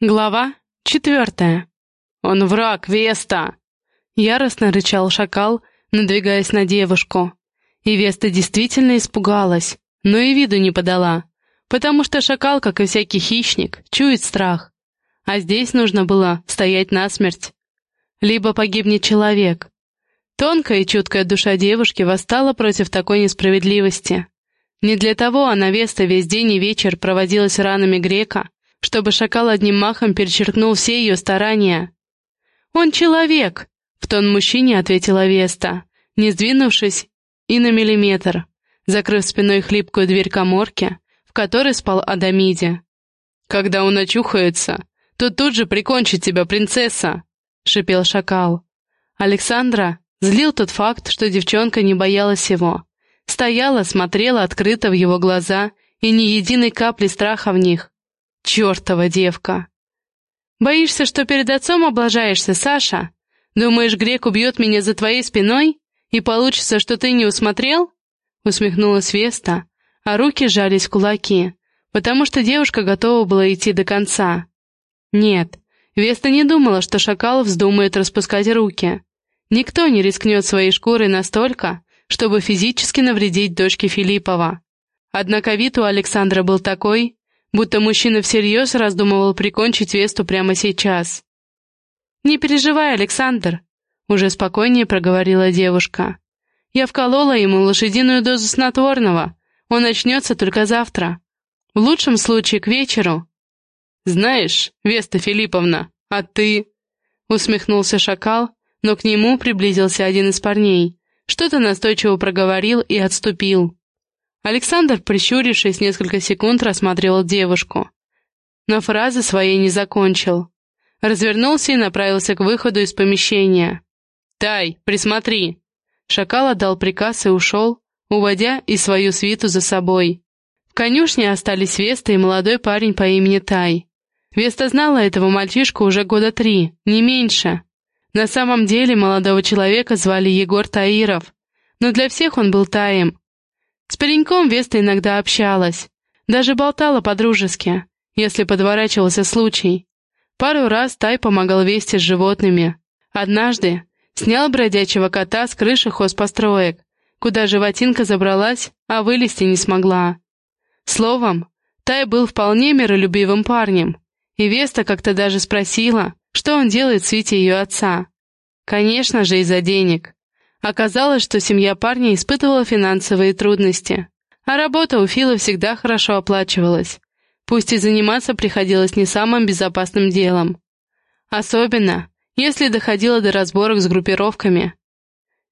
Глава четвертая. «Он враг, Веста!» Яростно рычал шакал, надвигаясь на девушку. И Веста действительно испугалась, но и виду не подала, потому что шакал, как и всякий хищник, чует страх. А здесь нужно было стоять насмерть. Либо погибнет человек. Тонкая и чуткая душа девушки восстала против такой несправедливости. Не для того она Веста весь день и вечер проводилась ранами грека, чтобы шакал одним махом перечеркнул все ее старания. «Он человек!» — в тон мужчине ответила Веста, не сдвинувшись и на миллиметр, закрыв спиной хлипкую дверь коморки, в которой спал Адамиди. «Когда он очухается, то тут же прикончит тебя, принцесса!» — шипел шакал. Александра злил тот факт, что девчонка не боялась его. Стояла, смотрела открыто в его глаза и ни единой капли страха в них. Чёртова девка! Боишься, что перед отцом облажаешься, Саша? Думаешь, грек убьет меня за твоей спиной? И получится, что ты не усмотрел? Усмехнулась Веста, а руки сжались в кулаки, потому что девушка готова была идти до конца. Нет, Веста не думала, что шакал вздумает распускать руки. Никто не рискнет своей шкурой настолько, чтобы физически навредить дочке Филиппова. Однако вид у Александра был такой, будто мужчина всерьез раздумывал прикончить Весту прямо сейчас. «Не переживай, Александр», — уже спокойнее проговорила девушка. «Я вколола ему лошадиную дозу снотворного. Он очнется только завтра. В лучшем случае к вечеру». «Знаешь, Веста Филипповна, а ты...» Усмехнулся шакал, но к нему приблизился один из парней. Что-то настойчиво проговорил и отступил. Александр, прищурившись, несколько секунд рассматривал девушку. Но фразы своей не закончил. Развернулся и направился к выходу из помещения. «Тай, присмотри!» Шакал отдал приказ и ушел, уводя и свою свиту за собой. В конюшне остались Веста и молодой парень по имени Тай. Веста знала этого мальчишку уже года три, не меньше. На самом деле молодого человека звали Егор Таиров, но для всех он был Таем, с пареньком Веста иногда общалась, даже болтала по-дружески, если подворачивался случай. Пару раз Тай помогал Весте с животными. Однажды снял бродячего кота с крыши хозпостроек, куда животинка забралась, а вылезти не смогла. Словом, Тай был вполне миролюбивым парнем, и Веста как-то даже спросила, что он делает в свете ее отца. Конечно же, из-за денег. Оказалось, что семья парня испытывала финансовые трудности, а работа у Фила всегда хорошо оплачивалась, пусть и заниматься приходилось не самым безопасным делом. Особенно, если доходило до разборок с группировками.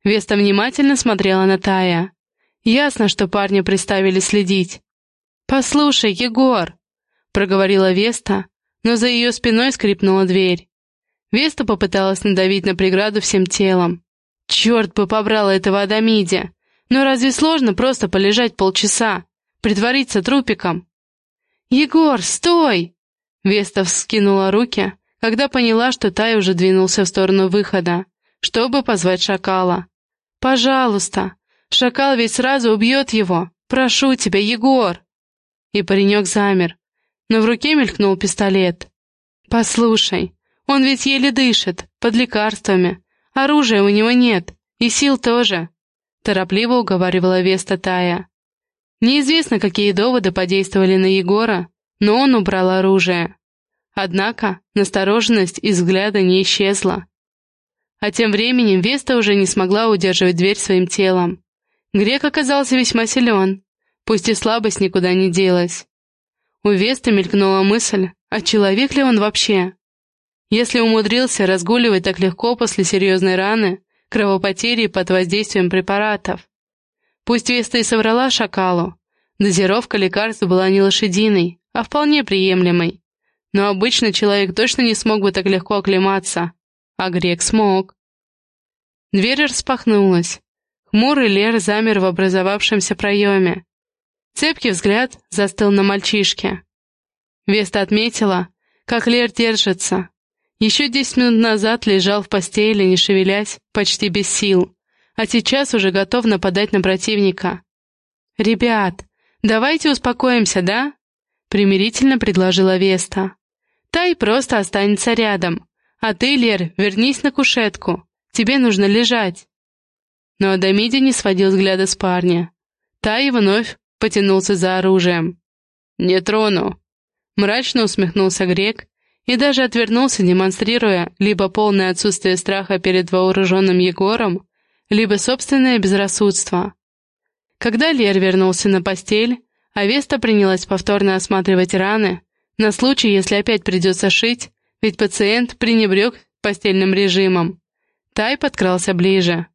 Веста внимательно смотрела на Тая. Ясно, что парня приставили следить. «Послушай, Егор!» — проговорила Веста, но за ее спиной скрипнула дверь. Веста попыталась надавить на преграду всем телом, Черт бы побрал этого Адамиди! Но разве сложно просто полежать полчаса, притвориться трупиком? «Егор, стой!» Веста вскинула руки, когда поняла, что Тай уже двинулся в сторону выхода, чтобы позвать шакала. «Пожалуйста! Шакал ведь сразу убьет его! Прошу тебя, Егор!» И паренек замер, но в руке мелькнул пистолет. «Послушай, он ведь еле дышит, под лекарствами, Оружия у него нет, и сил тоже», — торопливо уговаривала Веста Тая. Неизвестно, какие доводы подействовали на Егора, но он убрал оружие. Однако настороженность из взгляда не исчезла. А тем временем Веста уже не смогла удерживать дверь своим телом. Грек оказался весьма силен, пусть и слабость никуда не делась. У Весты мелькнула мысль, а человек ли он вообще? Если умудрился разгуливать так легко после серьезной раны, кровопотери под воздействием препаратов. Пусть Веста и соврала шакалу, дозировка лекарств была не лошадиной, а вполне приемлемой. Но обычно человек точно не смог бы так легко оклематься, а грек смог. Дверь распахнулась. Хмурый Лер замер в образовавшемся проеме. Цепкий взгляд застыл на мальчишке. Веста отметила, как Лер держится, еще десять минут назад лежал в постели, не шевелясь, почти без сил, а сейчас уже готов нападать на противника. «Ребят, давайте успокоимся, да?» — примирительно предложила Веста. Тай просто останется рядом. А ты, Лер, вернись на кушетку. Тебе нужно лежать. Но Адамиди не сводил взгляда с парня. Тай вновь потянулся за оружием. «Не трону!» Мрачно усмехнулся грек и даже отвернулся, демонстрируя либо полное отсутствие страха перед вооруженным Егором, либо собственное безрассудство. Когда Лер вернулся на постель, Авеста принялась повторно осматривать раны, на случай, если опять придется шить, ведь пациент пренебрег постельным режимом. Тай подкрался ближе.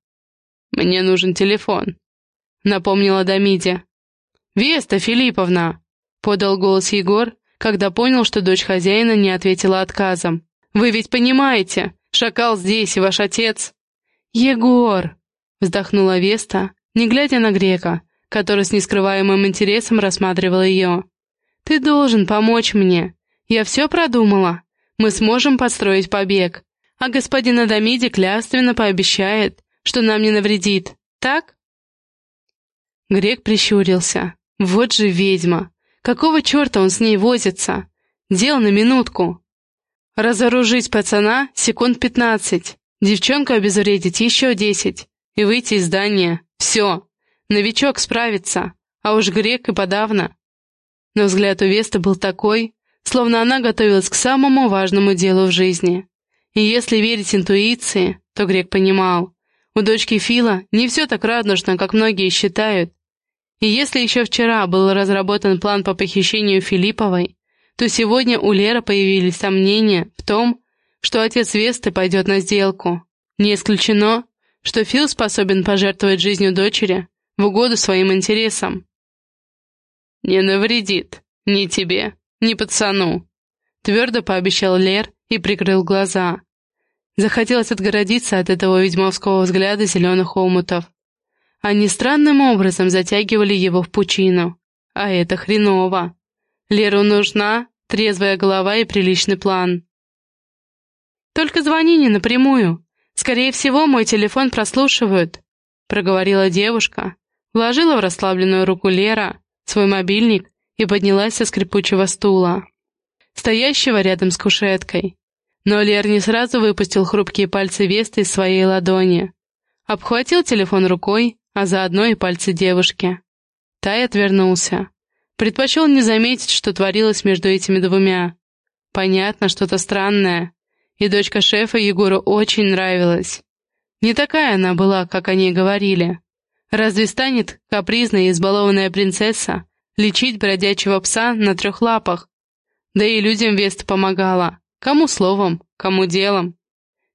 «Мне нужен телефон», — напомнила Дамиде. «Веста Филипповна!» — подал голос Егор, когда понял, что дочь хозяина не ответила отказом. «Вы ведь понимаете, шакал здесь и ваш отец!» «Егор!» — вздохнула Веста, не глядя на грека, который с нескрываемым интересом рассматривал ее. «Ты должен помочь мне. Я все продумала. Мы сможем построить побег а господин Адамиди клявственно пообещает, что нам не навредит, так?» Грек прищурился. «Вот же ведьма! Какого черта он с ней возится? Дел на минутку!» «Разоружить пацана секунд пятнадцать, девчонку обезвредить еще десять и выйти из здания. Все, новичок справится, а уж грек и подавно». Но взгляд у Весты был такой, словно она готовилась к самому важному делу в жизни. И если верить интуиции, то Грек понимал, у дочки Фила не все так радужно, как многие считают. И если еще вчера был разработан план по похищению Филипповой, то сегодня у Леры появились сомнения в том, что отец Весты пойдет на сделку. Не исключено, что Фил способен пожертвовать жизнью дочери в угоду своим интересам. «Не навредит ни тебе, ни пацану», — твердо пообещал Лер и прикрыл глаза. Захотелось отгородиться от этого ведьмовского взгляда зеленых омутов. Они странным образом затягивали его в пучину. А это хреново. Леру нужна трезвая голова и приличный план. «Только звони не напрямую. Скорее всего, мой телефон прослушивают», — проговорила девушка, вложила в расслабленную руку Лера свой мобильник и поднялась со скрипучего стула, стоящего рядом с кушеткой. Но Лер не сразу выпустил хрупкие пальцы Весты из своей ладони. Обхватил телефон рукой, а заодно и пальцы девушки. Тай отвернулся. Предпочел не заметить, что творилось между этими двумя. Понятно, что-то странное. И дочка шефа Егору очень нравилась. Не такая она была, как они говорили. Разве станет капризная и избалованная принцесса лечить бродячего пса на трех лапах? Да и людям Веста помогала. Кому словом, кому делом.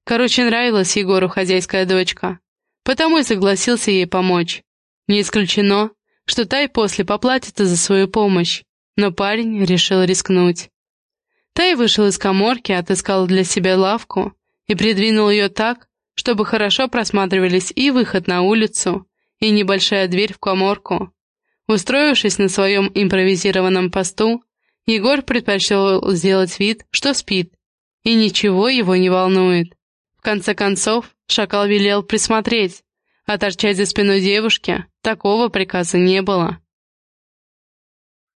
Короче, нравилась Егору хозяйская дочка, потому и согласился ей помочь. Не исключено, что Тай после поплатится за свою помощь, но парень решил рискнуть. Тай вышел из коморки, отыскал для себя лавку и придвинул ее так, чтобы хорошо просматривались и выход на улицу, и небольшая дверь в коморку. Устроившись на своем импровизированном посту, Егор предпочел сделать вид, что спит, и ничего его не волнует. Конце концов, шакал велел присмотреть, а торчать за спиной девушки такого приказа не было.